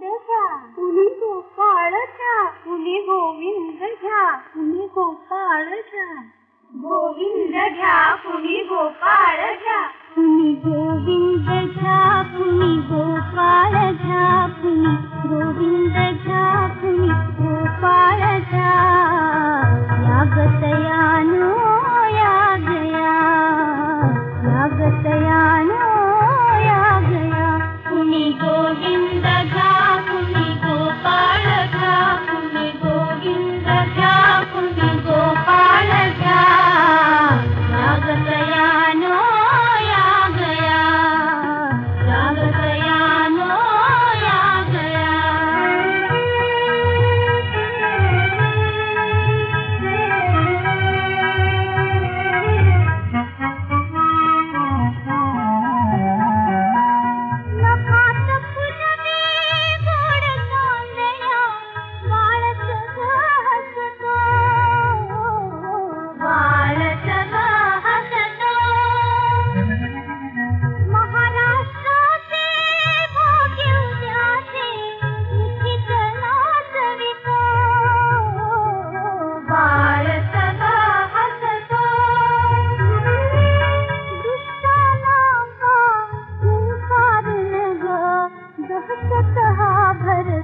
गोविंद घ्या कुणी गोपाळ घ्या कुणी गोविंद घ्या कुणी गोपाळ घ्या गोविंद घ्या कुणी गोपाळ घ्या कुणी गोविंद घ्या सहसा भर